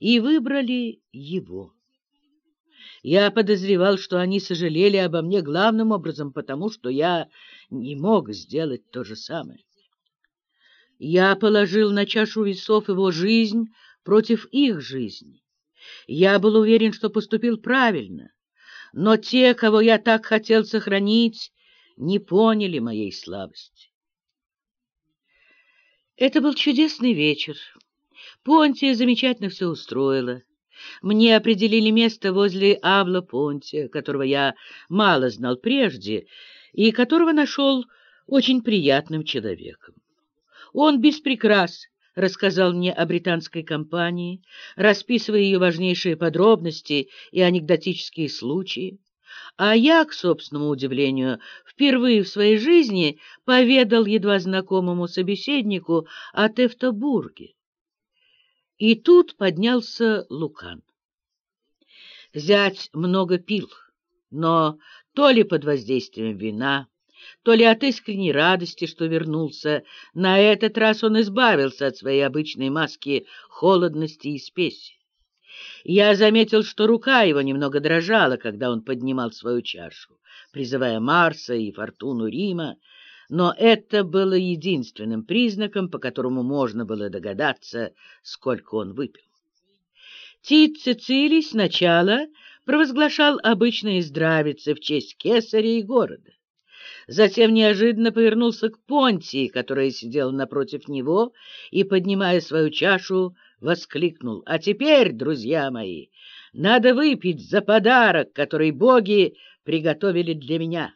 и выбрали его. Я подозревал, что они сожалели обо мне главным образом потому, что я не мог сделать то же самое. Я положил на чашу весов его жизнь против их жизни. Я был уверен, что поступил правильно, но те, кого я так хотел сохранить, не поняли моей слабости. Это был чудесный вечер. Понтия замечательно все устроила. Мне определили место возле Авла Понтия, которого я мало знал прежде и которого нашел очень приятным человеком. Он без прикрас рассказал мне о британской компании, расписывая ее важнейшие подробности и анекдотические случаи. А я, к собственному удивлению, впервые в своей жизни поведал едва знакомому собеседнику о Тевтобурге. И тут поднялся Лукан. Зять много пил, но то ли под воздействием вина, то ли от искренней радости, что вернулся, на этот раз он избавился от своей обычной маски холодности и спеси. Я заметил, что рука его немного дрожала, когда он поднимал свою чашу, призывая Марса и Фортуну Рима, но это было единственным признаком, по которому можно было догадаться, сколько он выпил. Тит Цицилий сначала провозглашал обычные здравицы в честь кесаря и города. Затем неожиданно повернулся к Понтии, которая сидела напротив него, и, поднимая свою чашу, воскликнул. «А теперь, друзья мои, надо выпить за подарок, который боги приготовили для меня»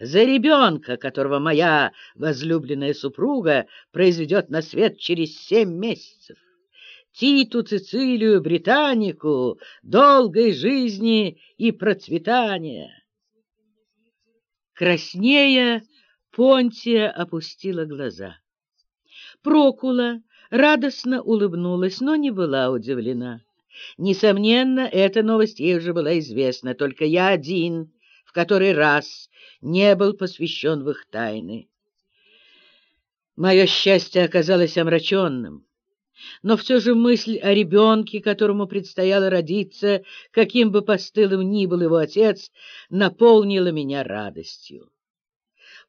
за ребенка, которого моя возлюбленная супруга произведет на свет через семь месяцев. Титу Цицилию Британику долгой жизни и процветания. Краснея, Понтия опустила глаза. Прокула радостно улыбнулась, но не была удивлена. Несомненно, эта новость ей уже была известна, только я один, в который раз не был посвящен в их тайны. Мое счастье оказалось омраченным. Но все же мысль о ребенке, которому предстояло родиться, каким бы постылым ни был его отец, наполнила меня радостью.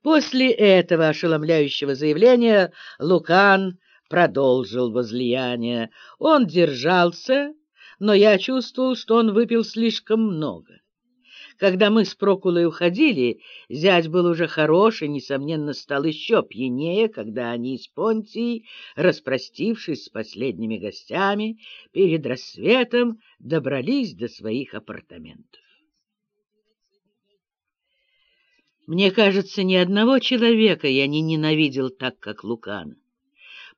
После этого ошеломляющего заявления Лукан продолжил возлияние. Он держался, но я чувствовал, что он выпил слишком много. Когда мы с Прокулой уходили, зять был уже хорош и, несомненно, стал еще пьянее, когда они с Понтией, распростившись с последними гостями, перед рассветом добрались до своих апартаментов. Мне кажется, ни одного человека я не ненавидел так, как Лукана.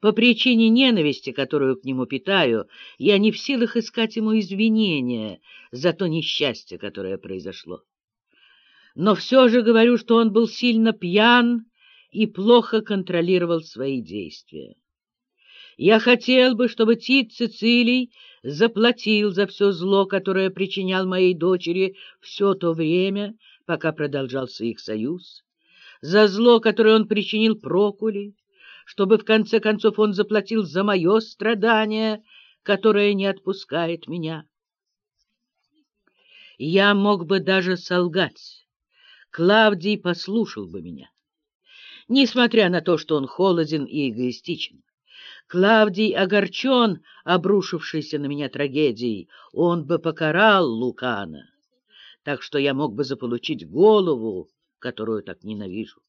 По причине ненависти, которую к нему питаю, я не в силах искать ему извинения за то несчастье, которое произошло. Но все же говорю, что он был сильно пьян и плохо контролировал свои действия. Я хотел бы, чтобы Тит Цицилий заплатил за все зло, которое причинял моей дочери все то время, пока продолжался их союз, за зло, которое он причинил Прокуле, чтобы в конце концов он заплатил за мое страдание, которое не отпускает меня. Я мог бы даже солгать. Клавдий послушал бы меня. Несмотря на то, что он холоден и эгоистичен. Клавдий огорчен обрушившейся на меня трагедией. Он бы покарал Лукана, так что я мог бы заполучить голову, которую так ненавижу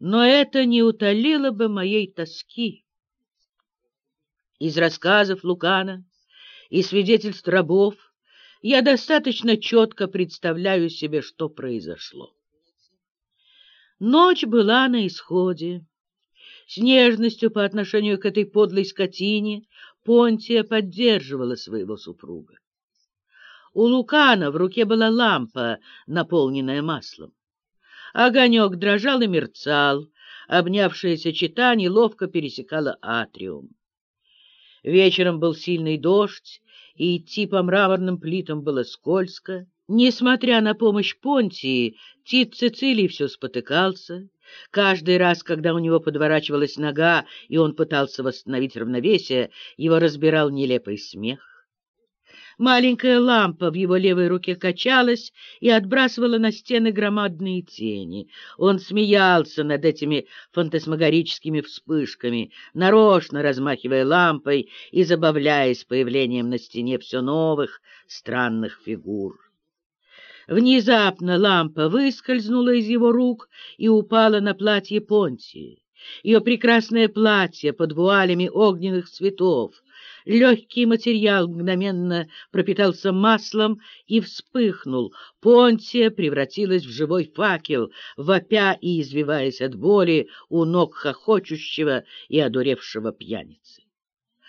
но это не утолило бы моей тоски. Из рассказов Лукана и свидетельств рабов я достаточно четко представляю себе, что произошло. Ночь была на исходе. С нежностью по отношению к этой подлой скотине Понтия поддерживала своего супруга. У Лукана в руке была лампа, наполненная маслом. Огонек дрожал и мерцал, обнявшаяся чита неловко пересекала атриум. Вечером был сильный дождь, и идти по мраморным плитам было скользко. Несмотря на помощь Понтии, Тит Цицилий все спотыкался, Каждый раз, когда у него подворачивалась нога, и он пытался восстановить равновесие, его разбирал нелепый смех. Маленькая лампа в его левой руке качалась и отбрасывала на стены громадные тени. Он смеялся над этими фантасмагорическими вспышками, нарочно размахивая лампой и забавляясь появлением на стене все новых странных фигур. Внезапно лампа выскользнула из его рук и упала на платье Понтии. Ее прекрасное платье под вуалями огненных цветов, легкий материал мгновенно пропитался маслом и вспыхнул. Понтия превратилась в живой факел, вопя и извиваясь от боли у ног хохочущего и одуревшего пьяницы.